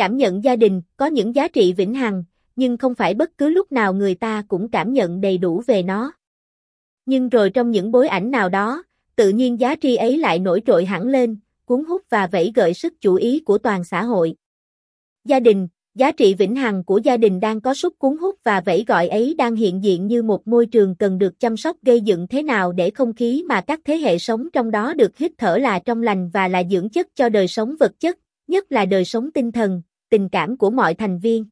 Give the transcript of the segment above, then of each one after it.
cảm nhận gia đình có những giá trị vĩnh hằng, nhưng không phải bất cứ lúc nào người ta cũng cảm nhận đầy đủ về nó. Nhưng rồi trong những bối ảnh nào đó, tự nhiên giá trị ấy lại nổi trội hẳn lên, cuốn hút và vẫy gợi sức chú ý của toàn xã hội. Gia đình, giá trị vĩnh hằng của gia đình đang có sức cuốn hút và vẫy gọi ấy đang hiện diện như một môi trường cần được chăm sóc gây dựng thế nào để không khí mà các thế hệ sống trong đó được hít thở là trong lành và là dưỡng chất cho đời sống vật chất, nhất là đời sống tinh thần, tình cảm của mọi thành viên.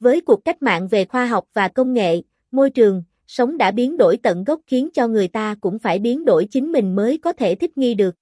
Với cuộc cách mạng về khoa học và công nghệ, môi trường, sống đã biến đổi tận gốc khiến cho người ta cũng phải biến đổi chính mình mới có thể thích nghi được.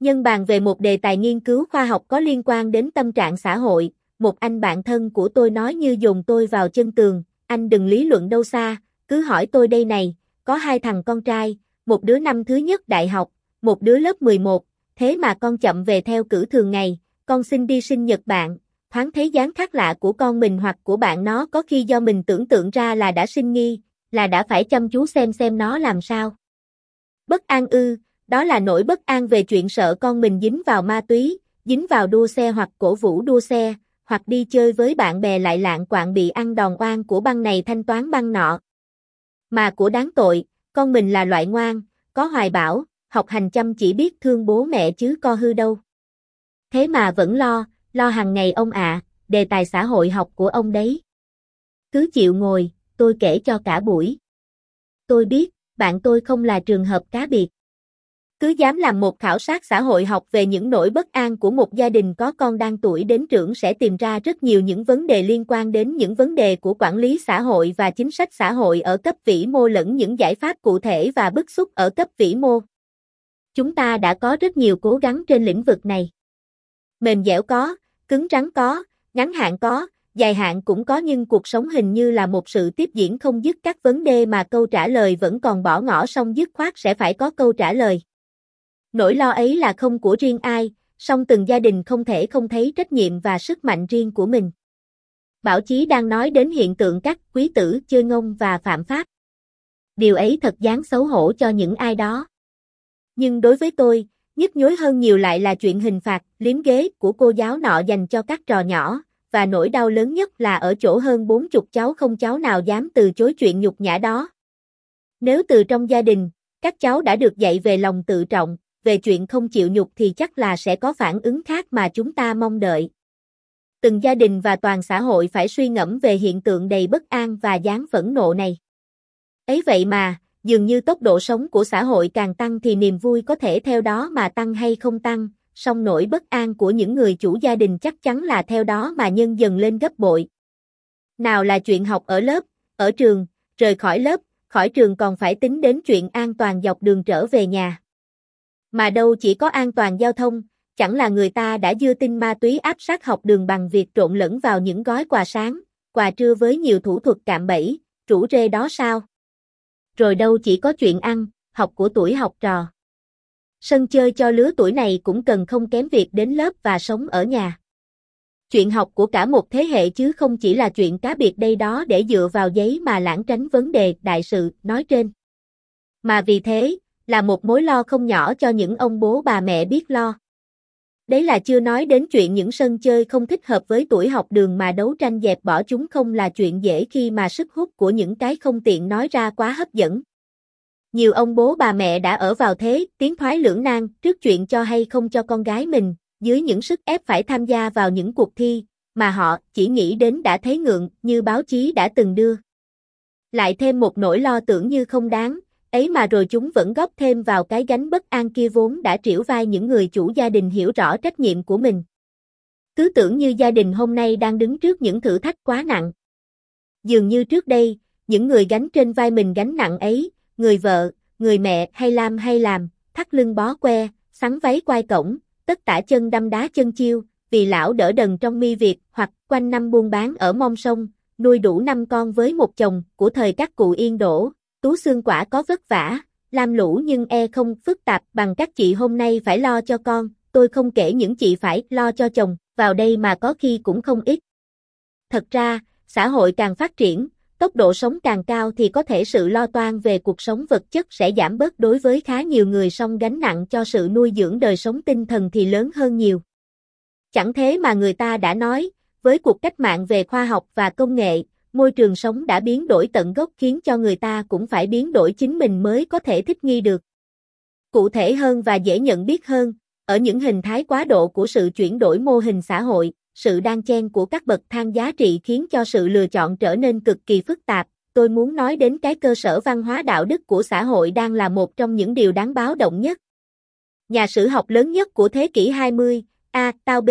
Nhân bàn về một đề tài nghiên cứu khoa học có liên quan đến tâm trạng xã hội, một anh bạn thân của tôi nói như dùng tôi vào chân tường, anh đừng lý luận đâu xa, cứ hỏi tôi đây này, có hai thằng con trai, một đứa năm thứ nhất đại học, một đứa lớp 11, thế mà con chậm về theo cử thường ngày, con xin đi sinh nhật bạn, thoáng thấy dáng khác lạ của con mình hoặc của bạn nó có khi do mình tưởng tượng ra là đã sinh nghi, là đã phải chăm chú xem xem nó làm sao. Bất an ư, đó là nỗi bất an về chuyện sợ con mình dính vào ma túy, dính vào đua xe hoặc cổ vũ đua xe, hoặc đi chơi với bạn bè lại lạng quạng bị ăn đòn oan của băng này thanh toán băng nọ. Mà của đáng tội, con mình là loại ngoan, có hoài bảo, học hành chăm chỉ biết thương bố mẹ chứ co hư đâu. Thế mà vẫn lo, lo hàng ngày ông ạ, đề tài xã hội học của ông đấy. Cứ chịu ngồi, tôi kể cho cả buổi. Tôi biết, bạn tôi không là trường hợp cá biệt. Cứ dám làm một khảo sát xã hội học về những nỗi bất an của một gia đình có con đang tuổi đến trưởng sẽ tìm ra rất nhiều những vấn đề liên quan đến những vấn đề của quản lý xã hội và chính sách xã hội ở cấp vĩ mô lẫn những giải pháp cụ thể và bức xúc ở cấp vĩ mô. Chúng ta đã có rất nhiều cố gắng trên lĩnh vực này. Mềm dẻo có, cứng rắn có, ngắn hạn có, dài hạn cũng có nhưng cuộc sống hình như là một sự tiếp diễn không dứt các vấn đề mà câu trả lời vẫn còn bỏ ngỏ song dứt khoát sẽ phải có câu trả lời. Nỗi lo ấy là không của riêng ai, song từng gia đình không thể không thấy trách nhiệm và sức mạnh riêng của mình. Bảo Chí đang nói đến hiện tượng các quý tử chơi ngông và phạm pháp. Điều ấy thật đáng xấu hổ cho những ai đó. Nhưng đối với tôi, nhức nhối hơn nhiều lại là chuyện hình phạt, liếm ghế của cô giáo nọ dành cho các trò nhỏ, và nỗi đau lớn nhất là ở chỗ hơn bốn chục cháu không cháu nào dám từ chối chuyện nhục nhã đó. Nếu từ trong gia đình, các cháu đã được dạy về lòng tự trọng, về chuyện không chịu nhục thì chắc là sẽ có phản ứng khác mà chúng ta mong đợi. Từng gia đình và toàn xã hội phải suy ngẫm về hiện tượng đầy bất an và dáng phẫn nộ này. Ấy vậy mà, dường như tốc độ sống của xã hội càng tăng thì niềm vui có thể theo đó mà tăng hay không tăng, song nỗi bất an của những người chủ gia đình chắc chắn là theo đó mà nhân dần lên gấp bội. Nào là chuyện học ở lớp, ở trường, rời khỏi lớp, khỏi trường còn phải tính đến chuyện an toàn dọc đường trở về nhà. Mà đâu chỉ có an toàn giao thông, chẳng là người ta đã dưa tin ma túy áp sát học đường bằng việc trộn lẫn vào những gói quà sáng, quà trưa với nhiều thủ thuật cạm bẫy, rủ rê đó sao? Rồi đâu chỉ có chuyện ăn, học của tuổi học trò. Sân chơi cho lứa tuổi này cũng cần không kém việc đến lớp và sống ở nhà. Chuyện học của cả một thế hệ chứ không chỉ là chuyện cá biệt đây đó để dựa vào giấy mà lãng tránh vấn đề đại sự nói trên. Mà vì thế, là một mối lo không nhỏ cho những ông bố bà mẹ biết lo. Đấy là chưa nói đến chuyện những sân chơi không thích hợp với tuổi học đường mà đấu tranh dẹp bỏ chúng không là chuyện dễ khi mà sức hút của những cái không tiện nói ra quá hấp dẫn. Nhiều ông bố bà mẹ đã ở vào thế, tiến thoái lưỡng nan, trước chuyện cho hay không cho con gái mình, dưới những sức ép phải tham gia vào những cuộc thi, mà họ chỉ nghĩ đến đã thấy ngượng, như báo chí đã từng đưa. Lại thêm một nỗi lo tưởng như không đáng, ấy mà rồi chúng vẫn góp thêm vào cái gánh bất an kia vốn đã triểu vai những người chủ gia đình hiểu rõ trách nhiệm của mình. Cứ tưởng như gia đình hôm nay đang đứng trước những thử thách quá nặng. Dường như trước đây, những người gánh trên vai mình gánh nặng ấy, người vợ, người mẹ hay làm hay làm, thắt lưng bó que, sắn váy quai cổng, tất tả chân đâm đá chân chiêu, vì lão đỡ đần trong mi việc hoặc quanh năm buôn bán ở mong sông, nuôi đủ năm con với một chồng của thời các cụ yên đổ, tú xương quả có vất vả, lam lũ nhưng e không phức tạp bằng các chị hôm nay phải lo cho con, tôi không kể những chị phải lo cho chồng, vào đây mà có khi cũng không ít. Thật ra, xã hội càng phát triển, tốc độ sống càng cao thì có thể sự lo toan về cuộc sống vật chất sẽ giảm bớt đối với khá nhiều người song gánh nặng cho sự nuôi dưỡng đời sống tinh thần thì lớn hơn nhiều. Chẳng thế mà người ta đã nói, với cuộc cách mạng về khoa học và công nghệ, môi trường sống đã biến đổi tận gốc khiến cho người ta cũng phải biến đổi chính mình mới có thể thích nghi được. Cụ thể hơn và dễ nhận biết hơn, ở những hình thái quá độ của sự chuyển đổi mô hình xã hội, sự đan chen của các bậc thang giá trị khiến cho sự lựa chọn trở nên cực kỳ phức tạp. Tôi muốn nói đến cái cơ sở văn hóa đạo đức của xã hội đang là một trong những điều đáng báo động nhất. Nhà sử học lớn nhất của thế kỷ 20, A. Tao B.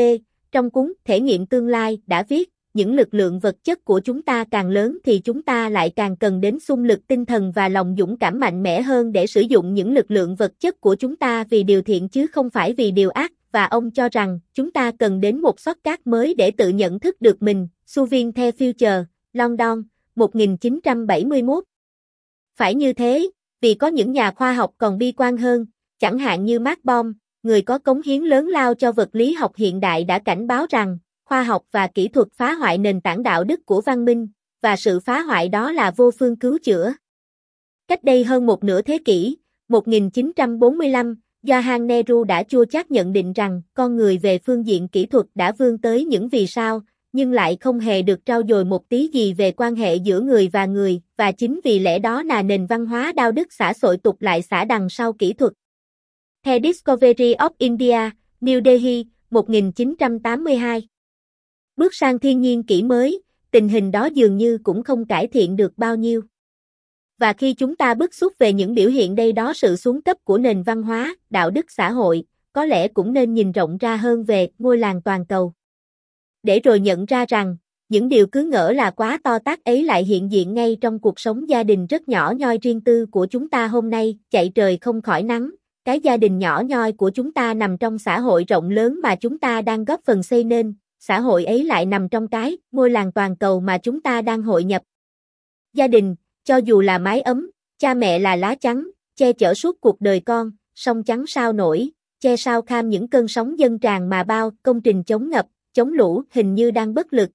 Trong cuốn Thể nghiệm tương lai đã viết, những lực lượng vật chất của chúng ta càng lớn thì chúng ta lại càng cần đến xung lực tinh thần và lòng dũng cảm mạnh mẽ hơn để sử dụng những lực lượng vật chất của chúng ta vì điều thiện chứ không phải vì điều ác, và ông cho rằng chúng ta cần đến một xót cát mới để tự nhận thức được mình. Su Viên The Future, London, 1971 Phải như thế, vì có những nhà khoa học còn bi quan hơn, chẳng hạn như Mark Bohm, người có cống hiến lớn lao cho vật lý học hiện đại đã cảnh báo rằng, khoa học và kỹ thuật phá hoại nền tảng đạo đức của văn minh, và sự phá hoại đó là vô phương cứu chữa. Cách đây hơn một nửa thế kỷ, 1945, Johann Nehru đã chua chát nhận định rằng con người về phương diện kỹ thuật đã vươn tới những vì sao, nhưng lại không hề được trao dồi một tí gì về quan hệ giữa người và người, và chính vì lẽ đó là nền văn hóa đạo đức xã sội tục lại xã đằng sau kỹ thuật. The Discovery of India, New Delhi, 1982 Bước sang thiên nhiên kỷ mới, tình hình đó dường như cũng không cải thiện được bao nhiêu. Và khi chúng ta bức xúc về những biểu hiện đây đó sự xuống cấp của nền văn hóa, đạo đức xã hội, có lẽ cũng nên nhìn rộng ra hơn về ngôi làng toàn cầu. Để rồi nhận ra rằng, những điều cứ ngỡ là quá to tác ấy lại hiện diện ngay trong cuộc sống gia đình rất nhỏ nhoi riêng tư của chúng ta hôm nay, chạy trời không khỏi nắng, cái gia đình nhỏ nhoi của chúng ta nằm trong xã hội rộng lớn mà chúng ta đang góp phần xây nên, xã hội ấy lại nằm trong cái ngôi làng toàn cầu mà chúng ta đang hội nhập. Gia đình, cho dù là mái ấm, cha mẹ là lá chắn, che chở suốt cuộc đời con, sông trắng sao nổi, che sao kham những cơn sóng dân tràn mà bao công trình chống ngập, chống lũ hình như đang bất lực.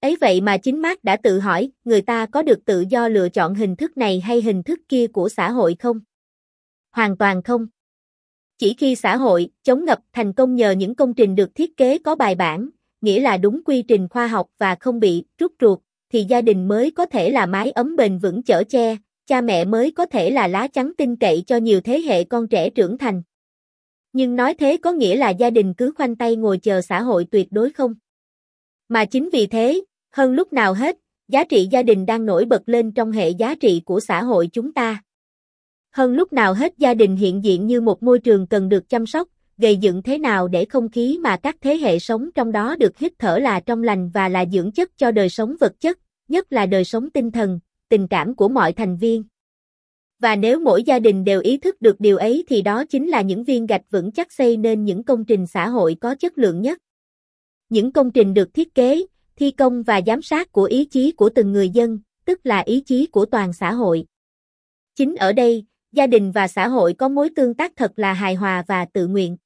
Ấy vậy mà chính Mark đã tự hỏi, người ta có được tự do lựa chọn hình thức này hay hình thức kia của xã hội không? Hoàn toàn không. Chỉ khi xã hội chống ngập thành công nhờ những công trình được thiết kế có bài bản, nghĩa là đúng quy trình khoa học và không bị rút ruột, thì gia đình mới có thể là mái ấm bền vững chở che, cha mẹ mới có thể là lá chắn tin cậy cho nhiều thế hệ con trẻ trưởng thành. Nhưng nói thế có nghĩa là gia đình cứ khoanh tay ngồi chờ xã hội tuyệt đối không? Mà chính vì thế, hơn lúc nào hết, giá trị gia đình đang nổi bật lên trong hệ giá trị của xã hội chúng ta. Hơn lúc nào hết gia đình hiện diện như một môi trường cần được chăm sóc, gây dựng thế nào để không khí mà các thế hệ sống trong đó được hít thở là trong lành và là dưỡng chất cho đời sống vật chất, nhất là đời sống tinh thần, tình cảm của mọi thành viên. Và nếu mỗi gia đình đều ý thức được điều ấy thì đó chính là những viên gạch vững chắc xây nên những công trình xã hội có chất lượng nhất. Những công trình được thiết kế, thi công và giám sát của ý chí của từng người dân, tức là ý chí của toàn xã hội. Chính ở đây, gia đình và xã hội có mối tương tác thật là hài hòa và tự nguyện.